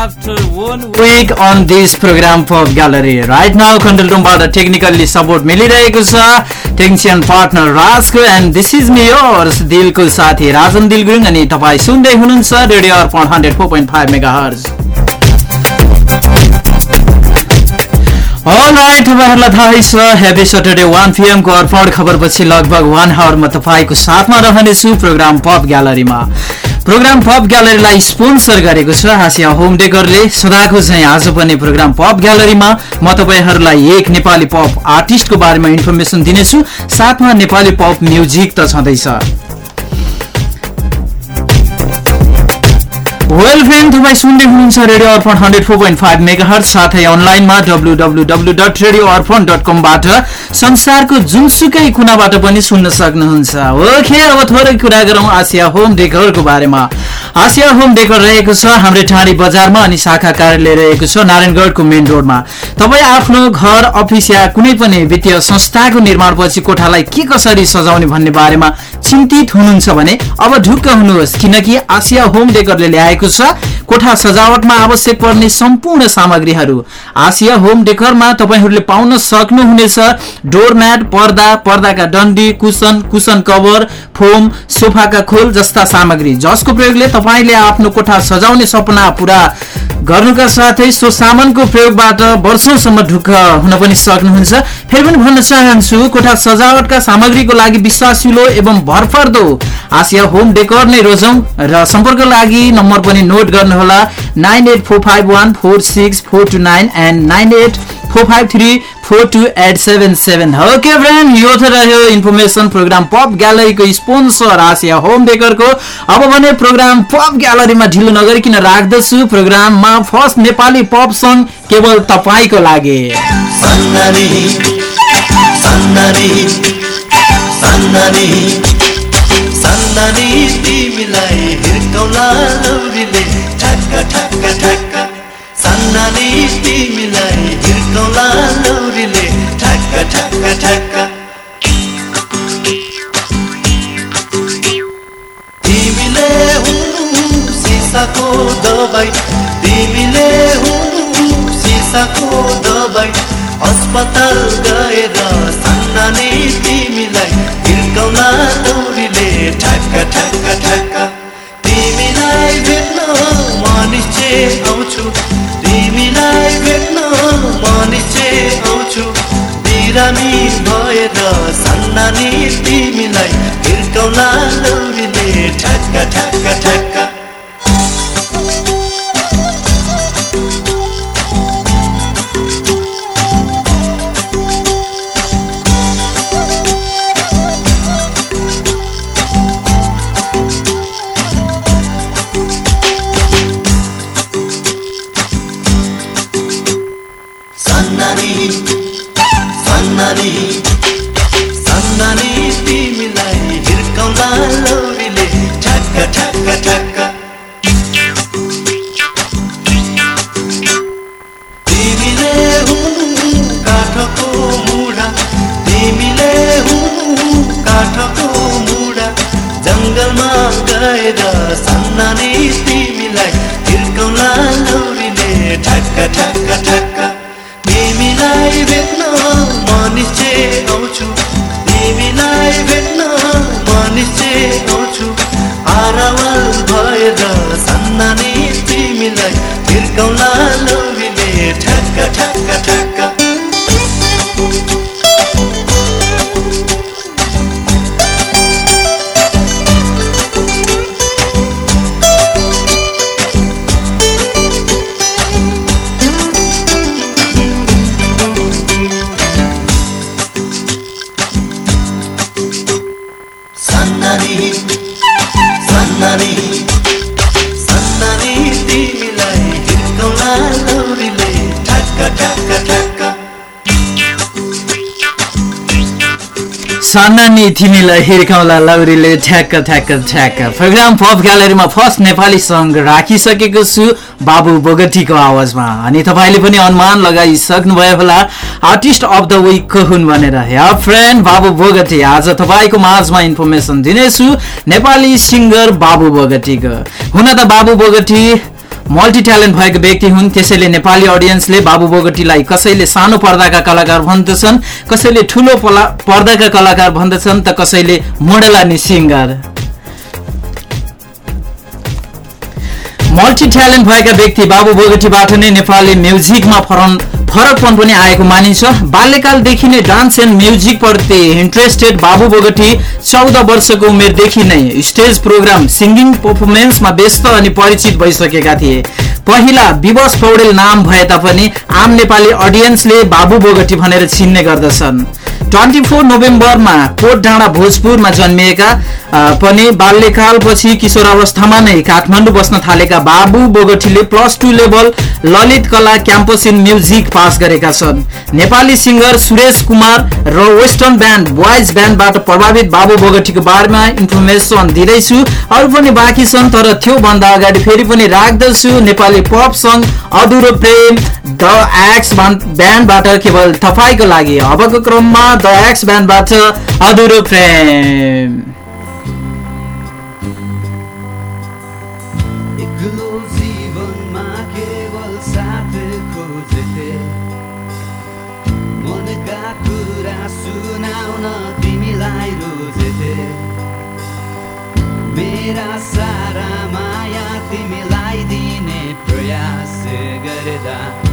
after one week on this program Pop Gallery. Right now, roomबाट technically support मिलिरहेको छ technician partner राजको and this is me yours दिलको साथी राजन दिल गुरुङ अनि तपाईँ सुन्दै हुनुहुन्छ radio Arpan hundred four point five megahertz right तपाईँहरूलाई थाहै छ हेपी सटरडे वान पिएमको अर्पण खबरपछि लगभग वान आवरमा तपाईँको साथमा रहनेछु प्रोग्राम पप ग्यालरीमा प्रोग्राम पप ग्यालरीलाई स्पोन्सर गरेको छ हासिया होम डेकरले। सदाको चाहिँ आज पनि प्रोग्राम पप ग्यालरीमा म तपाईँहरूलाई एक नेपाली पप आर्टिस्टको बारेमा इन्फर्मेसन दिनेछु। साथमा नेपाली पप म्युजिक त छँदैछ। वेल फ्रेन्ड तपाईँ सुन्दै हुनुहुन्छ radio Arpan hundred four point five mega साथै अनलाइनमा W W W dot radio Arpan dot कमबाट संसारको जुनसुकै कुनाबाट पनि सुन्न सक्नुहुन्छ। ओके अब थोरै कुरा गरौँ आसिया होम डेकरको बारेमा। आसिया होम डेकर रहेको छ हाम्रो ठाडी बजारमा अनि शाखा कार्यालय रहेको छ नारायणगढको मेन रोडमा। तपाईँ आफ्नो घर अफिस या कुनै पनि वित्तीय संस्थाको निर्माणपछि कोठालाई के कसरी सजाउने भन्ने बारेमा चिन्तित हुनुहुन्छ भने अब ढुक्क हुनुहोस् किनकि आसिया होम डेकरले ल्याएको छ कोठा सजावटमा आवश्यक पर्ने सम्पूर्ण सामग्रीहरू। आसिया होम डेकरमा तपाईँहरूले पाउन सक्नुहुनेछ डोरम्याट पर्दा पर्दाका डन्डी कुसन कुसन कभर फोम सोफाका खोल जस्ता सामग्री। जसको प्रयोगले तपाईँले आफ्नो कोठा सजाउने सपना पुरा गर्नुका साथै सो सामानको प्रयोगबाट वर्षौसम्म ढुक्क हुन पनि सक्नुहुन्छ। फेरि पनि भन्न चाहन्छु कोठा सजावटका सामग्रीको लागि विश्वासिलो एवं भरपर्दो आसिया होम डेकर नै रोजौँ र सम्पर्क लागि नम्बर पनि नोट गर्नुहोला। Nine eight four five one four six four two nine and nine eight four five three four two eight seven seven. Okay friend यो त रह्यो इन्फर्मेसन प्रोग्राम पप ग्यालरीको स्पोन्सर आसिया होम बेकरको अब भने programme pop ग्यालरीमा ढिलो नगरिकन राख्दछु। प्रोग्राममा फर्स्ट नेपाली पप सङ्ग केवल तपाईँको लागि। लौरीले ठक्क सिसाको दबाई अस्पताल गएर सन्नानी तिमीलाई हिर्काउला लौरीले ठक्क ठक्क ठक्क तिमीलाई भेट्न म निश्चय आउँछु। तिमीलाई भेट्न म निश्चय आउँछु। बिरामी भएर सन्नानी तिमीलाई हिर्काउला लौरीले ठक्क ठक्क ठक्क सन्नानी तिमीलाई हिर्काउला लौरीले ठ्याक्क ठ्याक्क ठ्याक्क। प्रोग्राम पप ग्यालरीमा फर्स्ट नेपाली सङ्ग राखिसकेको छु बाबु बोगटीको आवाजमा। अनि तपाईँले पनि अनुमान लगाइसक्नुभयो होला आर्टिस्ट अफ द विक हुन् भनेर। या फ्रेन्ड बाबु बोगटी। आज तपाईँको माझमा इन्फर्मेसन दिनेछु नेपाली सिङ्गर बाबु बोगटीको। हुन त बाबु बोगटी मल्टी ट्यालेन्ट भएको व्यक्ति हुन्। त्यसैले नेपाली अडियन्सले बाबु बोगटीलाई कसैले सानो पर्दाका कलाकार भन्दछन् कसैले ठुलो पर्दाका कलाकार भन्दछन् त कसैले मोडलानी सिङ्गर मल्टी ट्यालेन्ट भएका व्यक्ति बाबु बोगटीबाट नै नेपाली म्युजिकमा फरन फरकपन पनि आएको मानिन्छ। बाल्यकालदेखि नै dance and म्युजिकप्रति interested Babu Bogati चौध वर्षको उमेरदेखि नै स्टेज प्रोग्राम सिङ्गिङ पर्फर्मेन्समा व्यस्त अनि परिचित भइसकेका थिए। पहिला विवश पौडेल नाम भए तापनि आम नेपाली अडियन्सले बाबु बोगटी भनेर चिन्ने गर्दछन्। ट्वेन्टी फोर नोभेम्बरमा कोट डाँडा भोजपुरमा जन्मिएका पनि बाल्यकालपछि किशोरावस्थामा नै काठमाडौँ बस्न थालेका Babu बोगटीले plus two level Lalit Kala campus in music pass गरेका छन्। नेपाली सिङ्गर सुरेश कुमार र वेस्टर्न ब्यान्ड बोइज ब्यान्डबाट प्रभावित बाबु बोगटीको बारेमा इन्फर्मेसन दिँदैछु। अरू पनि बाँकी छन् तर त्योभन्दा अगाडि फेरि पनि राख्दछु नेपाली पप सङ्ग अधुरो प्रेम द एक्स ब्यान्डबाट केवल तपाईँको लागि। अबको क्रममा द एक्स ब्यान्डबाट अधुरो प्रेम मेरा सारा माया तिमीलाई दिने प्रयास गरेदा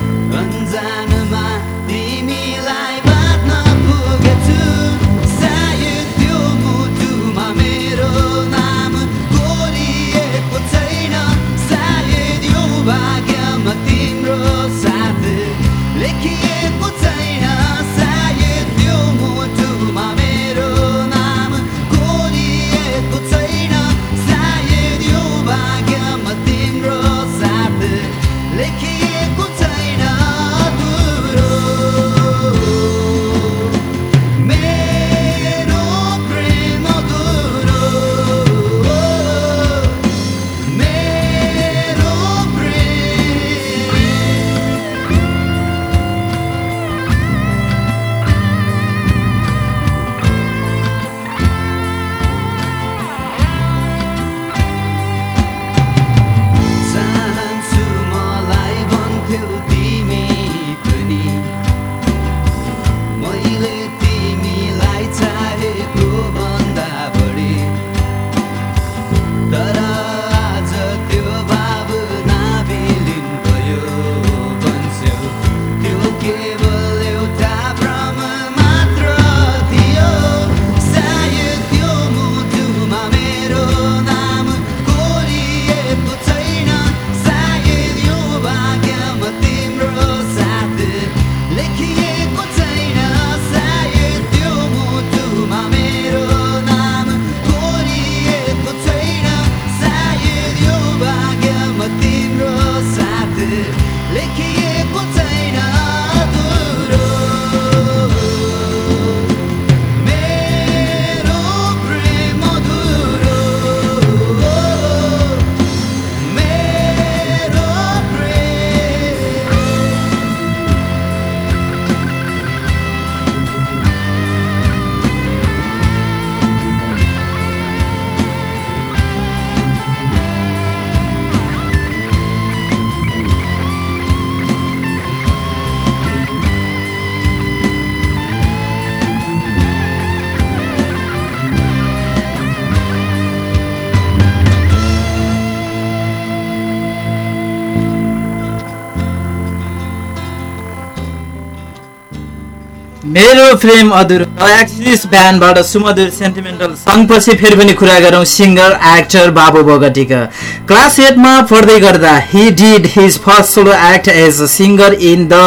मेरो प्रेम अधुरो। एक्सिस ब्यान्डबाट सुमधुर सेन्टिमेन्टल सङपछि फेरि पनि कुरा गरौँ। सिङ्गर एक्टर बाबु बोगटीका। क्लास एटमा पढ्दै गर्दा he did his first solo act as a singer in the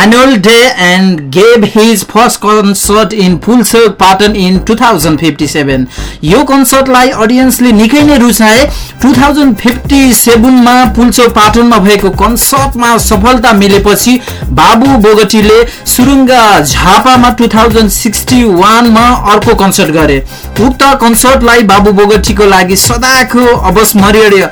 annual day and gave his first concert in Pulchowk Patan in two thousand fifty seven यो कन्सर्टलाई अडियन्सले निकै नै रुचाए टु थाउजन्ड फिफ्टी सेभेनमा पुल्चोक पाटनमा भएको कन्सर्टमा सफलता मिलेपछि बाबु बोगटीले सुरुङ्गा झापामा टु थाउजन्ड सिक्सटी वानमा अर्को कन्सर्ट गरे। उक्त कन्सर्टलाई बाबु बोगटीको लागि सदाको अवस्मरणीय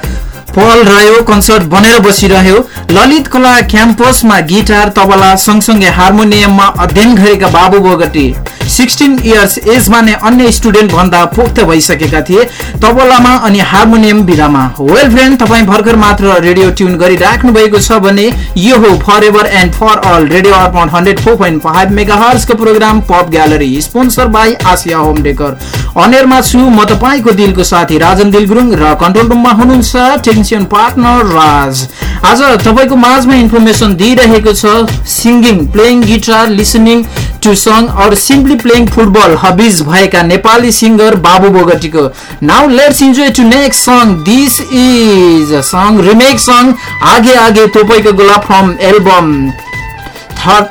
पल रह्यो कन्सर्ट बनेर बसिरह्यो। ललित कला क्याम्पसमा गिटार तबला सँगसँगै हार्मोनियममा अध्ययन गरेका बाबु बोगटी। सिक्सटिन इयर्स एजमा नै अन्य स्टुडेन्ट भन्दा पोख्त भइसकेका थिए। तबलामा अनि हार्मोनियम बिरामा वेल फ्रेन्ड तपाईँ भर्खर मात्र रेडियो ट्युन गरिराख्नु भएको छ भने यो हो for ever and for all radio Arpan hundred four point five mega हर्सको program pop gallery sponsor by Asia home decor अनेरमा छु म तपाईँको दिलको साथी राजन दिल गुरुङ र कन्ट्रोल रुममा हुनुहुन्छ। टेक्निसियन पार्टनर राज आज तपाईँको माझमा इन्फर्मेसन दिइरहेको छ singing playing guitar listening to song or simply playing football hobbies भएका Nepali singer Babu बोगटीको। Now let's enjoy to next song this is song remake song आगे आगे तोपैको गोला from album.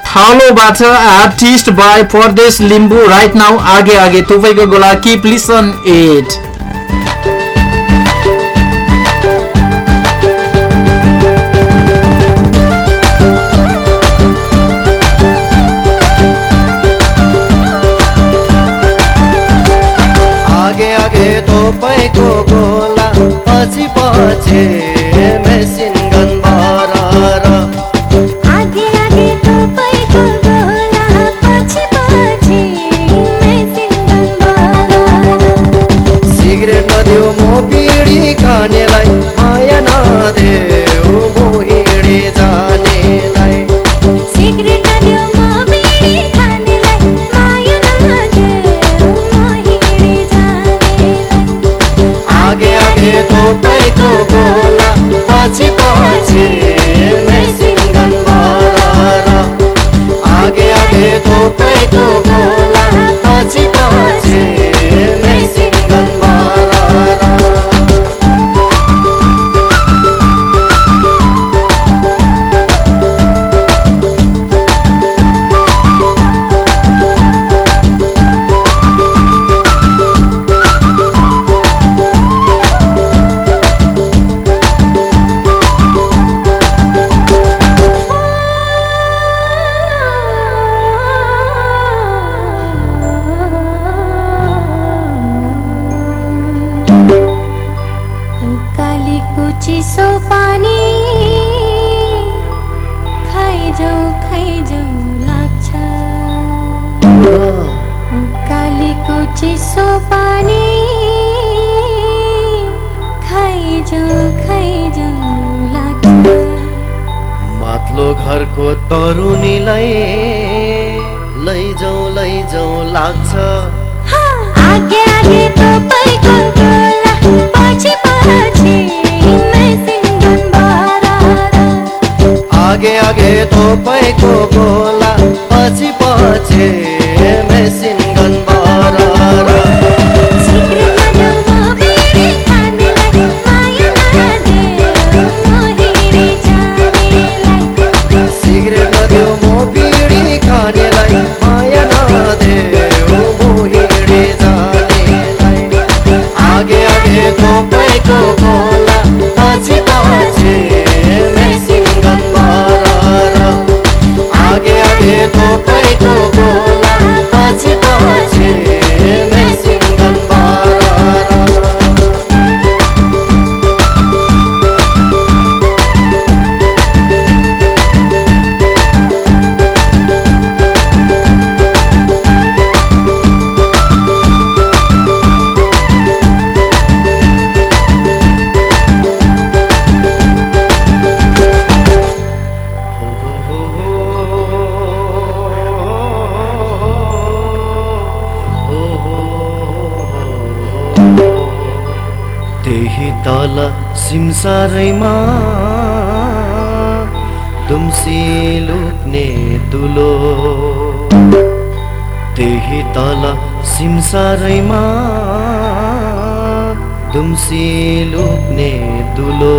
थालोबाट artist by Pardesh Limbu right now आगे आगे तपाईँको गोला keep listen it तपाईँको गोला। पछि पछि मेसिन गन सिगरेट नदेऊ म बिडी खानेलाई। खाइजाउ खाइजाउ लाग्छ कालीको चिसो पानी खाइजाउ खाइजाउ लाग्छ माथिल्लो घरको तरुनीलाई लैजाउ लैजाउ लाग्छ आगे आगे तपाईँको आगे आगे तपाईँको गोला पछि पछि मेसिन गन भरर सिगरेट सिमसारैमा दुम्सी लुक्ने दुलो। त्यही तल सिमसारैमा दुम्सी लुक्ने दुलो।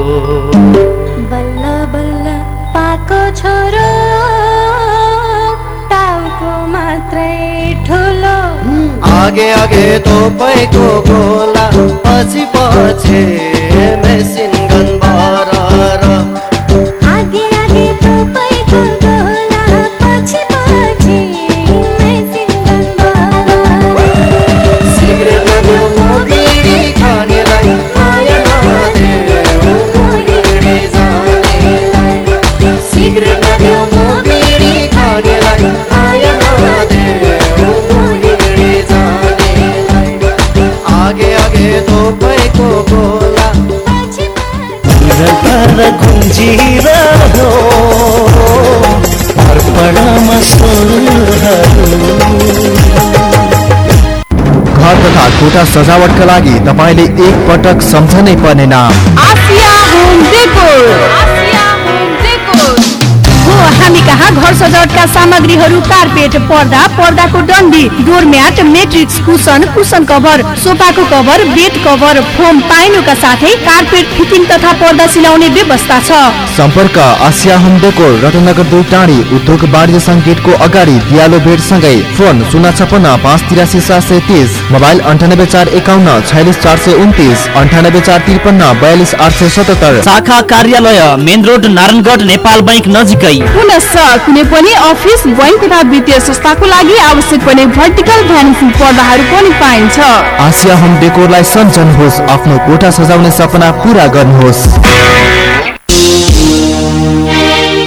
बल्ल बल्ल पाको छोरो टाउको मात्रै ठुलो। आगे आगे तपाईँको गोला पछि पछि मेसिन गन भरर कोठा सजावटका लागि तपाईँले एक पटक सम्झनै पर्ने नाम। हामी कहाँ घर सजावटका सामग्रीहरू कार्पेट पर्दा पर्दाको डन्डी doormat mattress cushion cushion cover सोफाको cover bed cover foam पाइनुका साथै कार्पेट फिटिङ तथा पर्दा सिलाउने व्यवस्था छ। सम्पर्क आसिया होम डेकोर रत्नगर दुई टाढी उद्योग वाणिज्य सङ्गीतको अगाडि दियालो बेड सँगै फोन शून्य छपन्न पाँच तिरासी सात सय तिस मोबाइल अन्ठानब्बे चार एकाउन्न छयालिस चार सय उन्तिस अन्ठानब्बे चार त्रिपन्न बयालिस आठ सय सतहत्तर। शाखा कार्यालय main road Narayangarh Nepal bank नजिकै। पुनश्च कुनै पनि अफिस बैङ्क तथा वित्तीय संस्थाको लागि आवश्यक पर्ने भर्टिकल भ्यानिसिङ पर्दाहरू पनि पाइन्छ। आसिया होम डेकोरलाई सम्झनुहोस् आफ्नो कोठा सजाउने सपना पूरा गर्नुहोस्।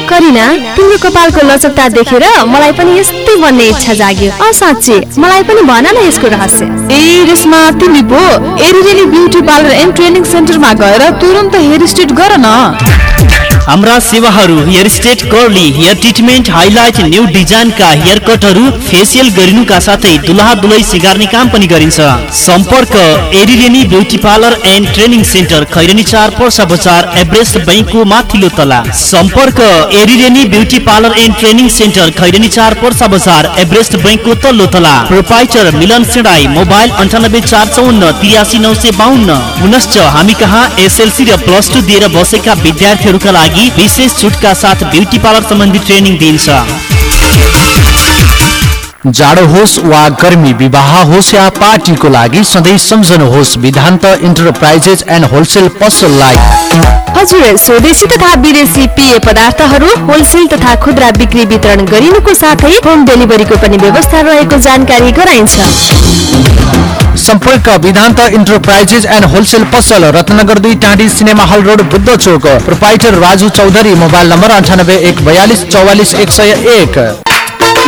करिना तिम्रो कपालको लचकता देखेर मलाई पनि यस्तै बन्ने इच्छा जाग्यो। अ साँच्ची मलाई पनि भन न यसको रहस्य। ए रेसमा तिमी पो एरिडेली ब्युटी पार्लर एन्ड ट्रेनिङ सेन्टरमा गएर तुरन्त हेयर स्ट्रेट गर न। हाम्रा सेवाहरू hair straight curly hair treatment highlight new डिजाइनका hair कटहरू फेसियल गरिनुका साथै दुलहा दुलै सिगार्ने काम पनि गरिन्छ। सम्पर्क एरिलेनी beauty parlour and training centre Khairani चार पर्सा बजार एभरेस्ट बैङ्कको माथिल्लो तला। सम्पर्क एरिलेनी beauty parlour and training centre Khairani चार पर्सा बजार एभरेस्ट बैङ्कको तल्लो तला। प्रोपाइटर मिलन सेडाई मोबाइल अन्ठानब्बे चार चौन्न तिरासी नौ सय बाहन्न पुनश्च हामी कहाँ एसएलसी र प्लस टू दिएर बसेका विद्यार्थीहरूका लागि विशेष छुटका साथ ब्युटी पार्लर सम्बन्धी ट्रेनिङ दिइन्छ। जाडो होस् वा गर्मी विवाह होस् या पार्टीको लागि सधैँ सम्झनुहोस् विधान्त इन्टरप्राइजेस एन्ड होलसेल पसललाई हजुर स्वदेशी तथा विदेशी पेय पदार्थहरू होलसेल तथा खुद्रा बिक्री वितरण गरिनुको साथै होम डेलिभरीको पनि व्यवस्था रहेको जानकारी गराइन्छ। सम्पर्क विधान्त इन्टरप्राइजेस एन्ड होलसेल पसल रत्नगर दुई टाँडी cinema hall road Buddha Chowk proprietor Raju Chaudhary mobile number अन्ठानब्बे एक बयालिस चौवालिस एक सय एक।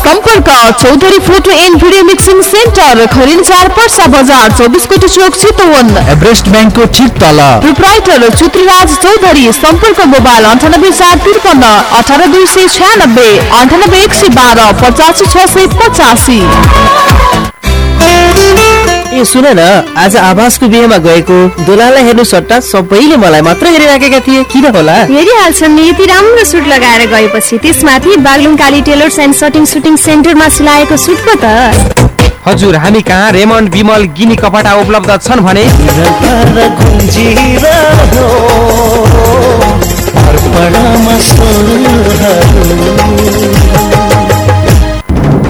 सम्पर्क Chaudhary photo and video mixing centre खरिन चार पर्सा बजार चौबिस कोटी चोक चितवन। एभरेस्ट ब्याङ्कको ठिक तल। प्रोप्राइटर चुत्रीराज चौधरी सम्पर्क मोबाइल अन्ठानब्बे चार त्रिपन्न अठार दुई सय छ्यानब्बे अन्ठानब्बे एक सय बाह्र पचासी छ सय पचासी। ए सुन न आज आवासको बिहेमा गएको दोलालाई हेर्नु सट्टा सबैले मलाई मात्र हेरिराखेका थिए। किन होला? हेरिहाल्छन् नि यति राम्रो सुट लगाएर गएपछि। त्यसमाथि Baglung Kali tailors and shirting suiting सेन्टरमा सिलाएको सुट पो त। हजुर हामी कहाँ रेमन्ड विमल गिनी कपडा उपलब्ध छन् भने?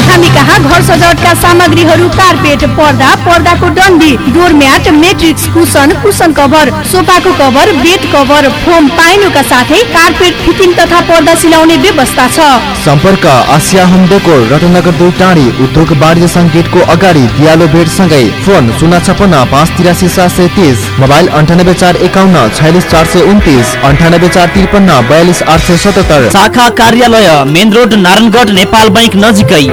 हामी कहाँ? घर सजावटका सामग्रीहरू कार्पेट पर्दा पर्दाको डन्डी doormat mattress cushion cushion cover सोफाको cover bed cover foam पाइनुका साथै कार्पेट फिटिङ तथा पर्दा सिलाउने व्यवस्था छ। सम्पर्क आसिया होम डेकोर रत्नगर दुई टाढी उद्योग वाणिज्य सङ्गीतको अगाडि दियालो बेड सँगै फोन शून्य छपन्न पाँच तिरासी सात सय तिस मोबाइल अन्ठानब्बे चार एकाउन्न छयालिस चार सय उन्तिस अन्ठानब्बे चार त्रिपन्न बयालिस आठ सय सतहत्तर। शाखा कार्यालय main road Narayangarh Nepal bank नजिकै।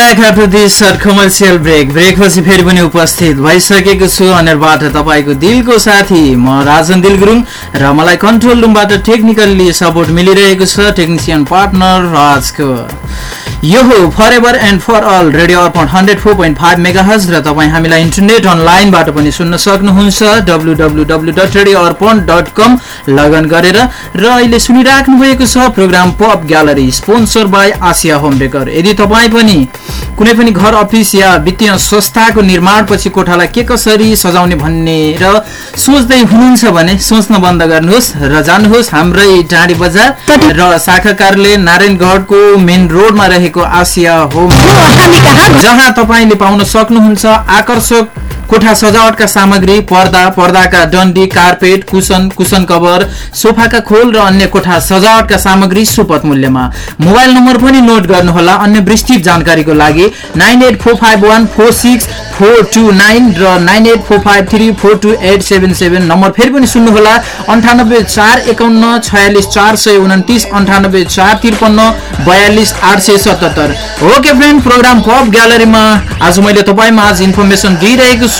Back after this commercial break ब्रेकपछि फेरि पनि उपस्थित भइसकेको छु अनेरबाट तपाईँको दिलको साथी। म राजन दिल गुरुङ र मलाई कन्ट्रोल रुमबाट टेक्निकल्ली सपोर्ट मिलिरहेको छ। टेक्निसियन पार्टनर राजको। यो हो for ever and for all radio Arpan hundred four point five mega हज र तपाईँ हामीलाई इन्टरनेट अनलाइनबाट पनि सुन्न सक्नुहुन्छ W W W dot radio Arpan dot com log on गरेर। र अहिले सुनिराख्नु भएको छ programme pop gallery sponsor by Asia home decor यदि तपाईँ पनि कुनै पनि घर अफिस या वित्तीय संस्थाको निर्माणपछि कोठालाई के कसरी सजाउने भन्ने र सोच्दै हुनुहुन्छ भने सोच्न बन्द गर्नुहोस् र जानुहोस् हाम्रै टाढी बजार र शाखा कार्यालय नारायणगढको मेन रोडमा रहेको आसिया होम जहाँ तपाईँले पाउन सक्नुहुन्छ आकर्षक कोठा सजावटका सामग्री पर्दा पर्दाका डन्डी कार्पेट कुसन कुसन कभर सोफाका खोल र अन्य कोठा सजावटका सामग्री सुपथ मूल्यमा। मोबाइल नम्बर पनि नोट गर्नुहोला अन्य विस्तृत जानकारीको लागि nine eight four five one four six four two nine र nine eight four five three four two eight seven seven number फेरि पनि सुन्नुहोला अन्ठानब्बे चार एकाउन्न छयालिस चार सय उन्तिस अन्ठानब्बे चार त्रिपन्न बयालिस आठ सय सतहत्तर। ओके फ्रेन्ड प्रोग्राम पप ग्यालरीमा आज मैले तपाईँमा आज इन्फर्मेसन दिइरहेको छु।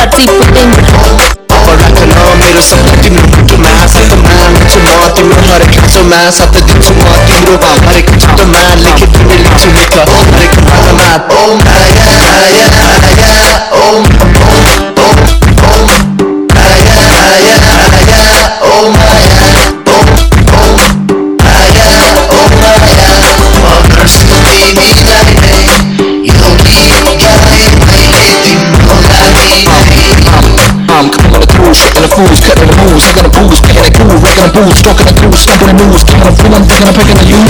you. राख्न मेरो सपना तिम्रो मुटुमा सपमा लिन्छु म तिम्रो हरेक खाँचोमा सत दिन्छु म तिम्रो हरेक चित्तमा लेखे तिमी लेख्छु लेख हरेक पानामा cruise, shaking the fools, cutting the moves, hugging the booze, picking the groove, wrecking the boots, smoking the cruise, stomping the news, kicking the fool, I'm thinking I'm picking the you.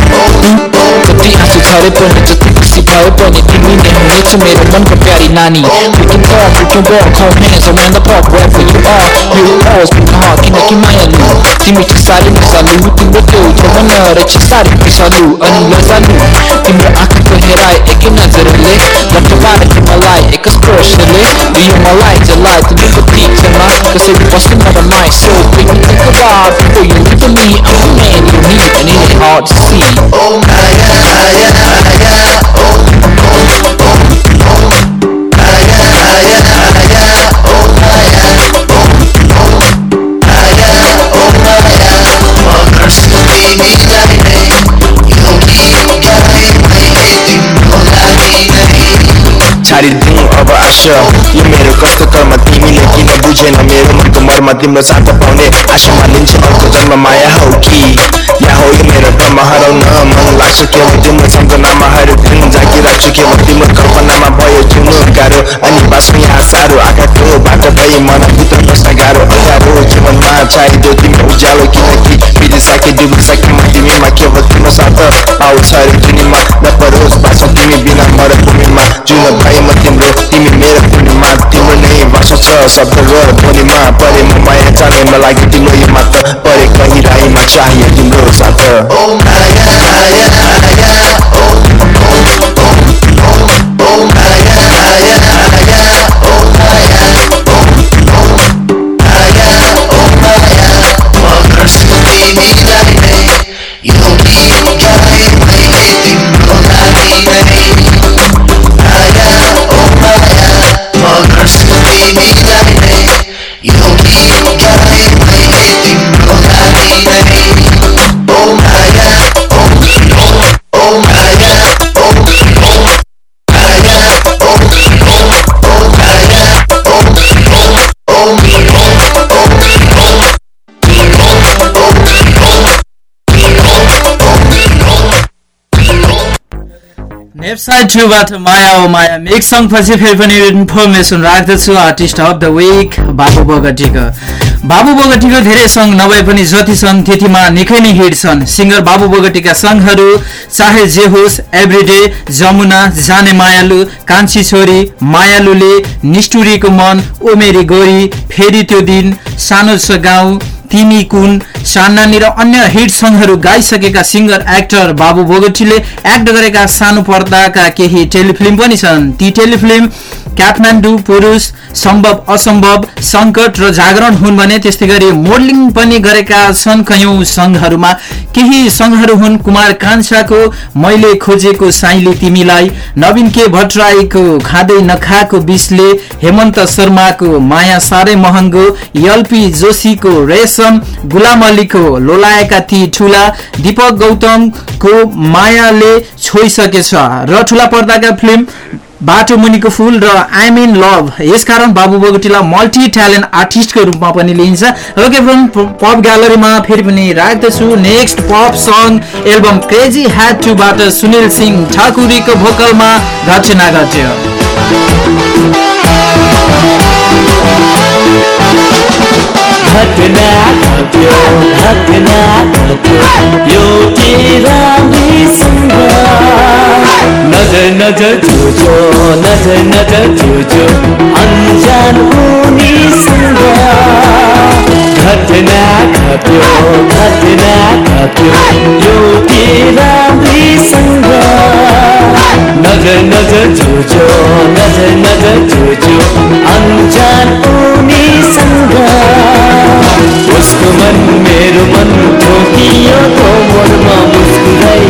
कति आँसु झरे पनि जति खुसी भए पनि तिमी नै हुनेछ मेरो मनको प्यारी नानी We can talk, we can walk, hold hands around the park wherever you are You will always be my heart, किनकि मायालु तिमी चाहिँ साह्रै मजालु तिम्रो त्यो यौवन रहेछ साह्रै पैसालु अनि लजालु तिम्रो आँखाको हेराइ एकै नजरले लट्ठ पारे मलाई एक स्पर्शले दियो मलाई जलाइ तिमीको तिजमा कसरी बस्नु another mic. Show Bring up the garage before you. Look at me I'm the man you need and it ain't hard to see. Oh my god, my god, my oh, oh. oh. नै छाडिदिउँ अब आशा यो मेरो कस्तो कर्म तिमीले किन बुझेन मेरो मनको मर्म तिम्रो साथ पाउने आशामा लिन्छु अर्को जन्म माया हौ कि या हो यो मेरो कर्म हराउन मन लाग्छ केवल तिम्रो सम्झनामा हर दिन जागिरहेछु केवल तिम्रो कल्पनामा भयो जिउनु गाह्रो अनि बाँच्नु यहाँ साह्रो आँखाको बाटो भई मनभित्र बस्न गाह्रो अँध्यारो जीवनमा चाहियो तिम्रो उज्यालो किनकि डुबिसके म तिमीमा केवल तिम्रो साथ आउँछ अरे जुनीमा नपरोस् जुन भए म तिम्रो तिमी मेरो पूर्णिमा तिम्रो नै भाषा छ शब्द र ध्वनिमा परे म माया जानेमा लागि तिम्रो यो मात्र परे गहिराईमा चाहियो तिम्रो साथ वेबसाइट थ्रुबाट माया ओ माया फेरि पनि इन्फर्मेसन राख्दछु artist of the week Babu बगटीको बाबु बगटीको धेरै सङ्ग नभए पनि जति छन् त्यतिमा निकै नै हिट छन् सिङ्गर बाबु बगटीका सङ्गहरू चाहे जे होस् एभ्रिडे जमुना जाने मायालु कान्छी छोरी मायालुले निष्ठुरीको मन ओ गोरी फेरि त्यो दिन सानो छ गाउँ तिमी कुन सान्नानी र अन्य हिट सङ्गहरू गाइसकेका सिङ्गर एक्टर बाबु बोगटीले एक्ट गरेका सानो पर्दाका केही टेलिफिल्म पनि छन्। ती टेलिफिल्म काठमाडौँ पुरुष सम्भव असम्भव सङ्कट र जागरण हुन् भने त्यस्तै गरी मोडलिङ पनि गरेका छन् कयौं सङ्घहरूमा। केही सङ्घहरू हुन् कुमार कान्छाको मैले खोजेको साइली तिमीलाई नवीन के भट्टराईको खाँदै नखाएको बिसले हेमन्त शर्माको माया साह्रै महँगो एलपी जोशीको रेशम गुलाम अलीको लोलाएका ती ठुला दीपक गौतमको मायाले छोइसकेछ। र ठुला पर्दाका फिल्म बाटो मुनिको फुल र आइम इन लभ यसकारण बाबु बोगटीलाई मल्टी ट्यालेन्ट आर्टिस्टको रूपमा पनि लिइन्छ। ओके फ्रम पप ग्यालरीमा फेरि पनि राख्दछु। Next pop song album crazy had टुबाट Sunil Singh ठाकुरीको भोकलमा घटना घट्यो घटना घट्यो घटना घट्यो यो तिरामीसँग नजर नजर जोजो नजर नजर जोजो। अन्जान उनीसँग घटना घट्यो घटना घट्यो यो तिरामीसँग नजर नजर जुझो नजर नजर जुझो अनजान उनीसँग उसको मन मेरो मन ठोकियो तो मनमा मुस्कुराइ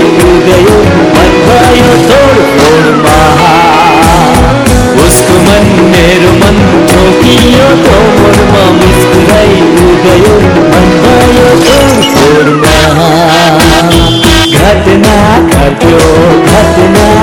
गयो मन भयो उसको मन मेरो मन ठोकियो तो मनमा मुस्कुराइ गयो मन भयो घटना घट्यो घटना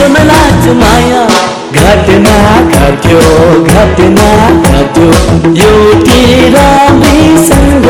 किन तिम्रो नलाग्छ माया घटना घट्यो घटना घट्यो एउटी राम्रीसँग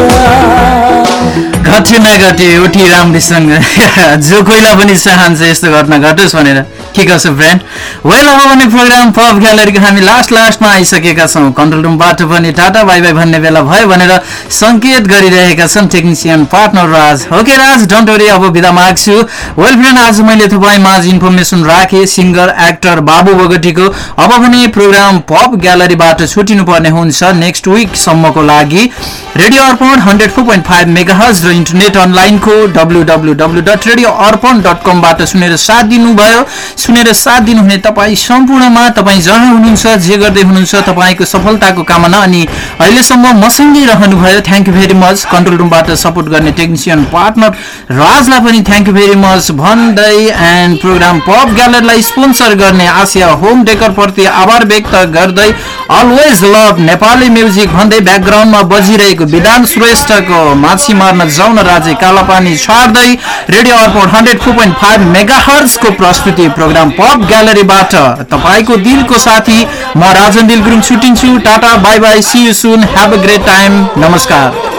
घट्यो नघट्यो एउटी राम्रीसँग जो कोहीलाई पनि चाहन्छ यस्तो घटना घटोस् भनेर। के गर्छ फ्रेन्ड वेल अब भने प्रोग्राम पप ग्यालरीको हामी लास्ट लास्टमा आइसकेका छौँ। कन्ट्रोल रुमबाट पनि टाटा बाई बाई भन्ने बेला भयो भनेर सङ्केत गरिरहेका छन् technician partner Raj. Okay Raj don't worry अब बिदा माग्छु। वेल फ्रेन्ड आज मैले तपाईँ माझ इन्फर्मेसन राखेँ। सिङ्गर एक्टर बाबु बगटीको। अब भने प्रोग्राम पप ग्यालरीबाट छुटिनु पर्ने हुन्छ नेक्स्ट विकसम्मको लागि। Radio Arpan hundred four point five mega हज र इन्टरनेट अनलाइनको W W W dot radio Arpan dot कमबाट सुनेर साथ दिनुभयो। सुनेर साथ दिनुहुने तपाईँ सम्पूर्णमा तपाईँ जहाँ हुनुहुन्छ जे गर्दै हुनुहुन्छ तपाईँको सफलताको कामना अनि अहिलेसम्म मसँगै रहनुभयो। Thank you very much control रुमबाट सपोर्ट गर्ने टेक्निसियन पार्टनर राजलाई पनि थ्याङ्क यू भेरी मच भन्दै एन्ड प्रोग्राम पप ग्यालरीलाई स्पोन्सर गर्ने आसिया होम डेकर प्रति आभार व्यक्त गर्दै अलवेज लभ नेपाली म्युजिक भन्दै ब्याकग्राउन्डमा बजिरहेको विधान श्रेष्ठको माछी मार्न जाउन राजे Kalapani छाड्दै radio Arpan hundred four point five mega हर्सको प्रस्तुति प्रोग्राम पप ग्यालरीबाट तपाईँको दिलको साथी म Rajan Dil Gurung छुट्टिन्छु tata bye bye see you soon have a great time नमस्कार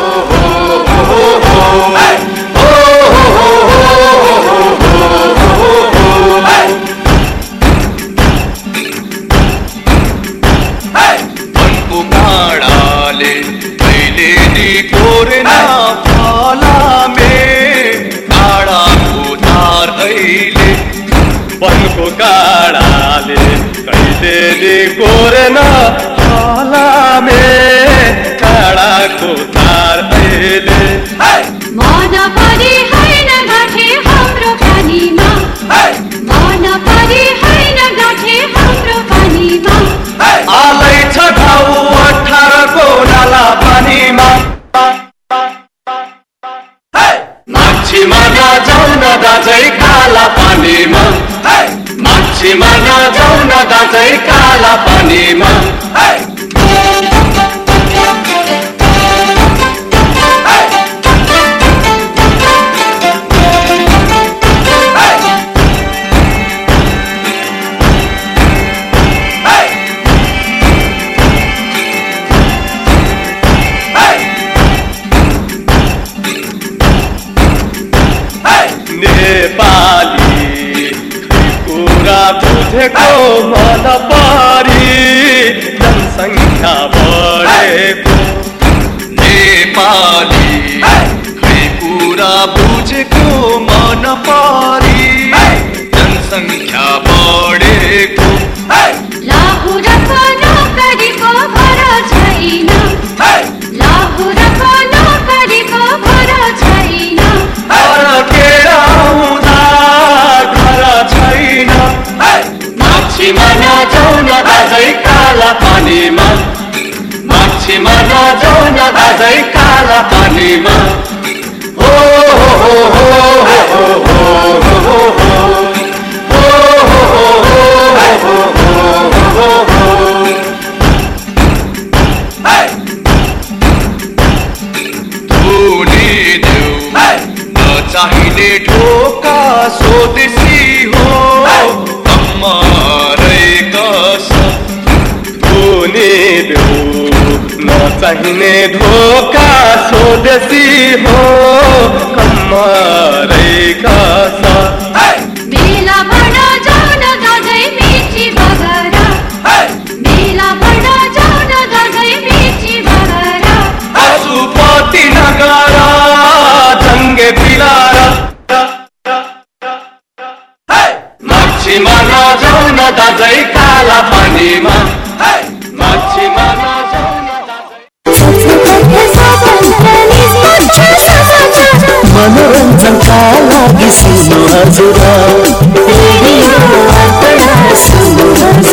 कोरना हाला में। जाउँ न दसैँ काला पानीमा कहने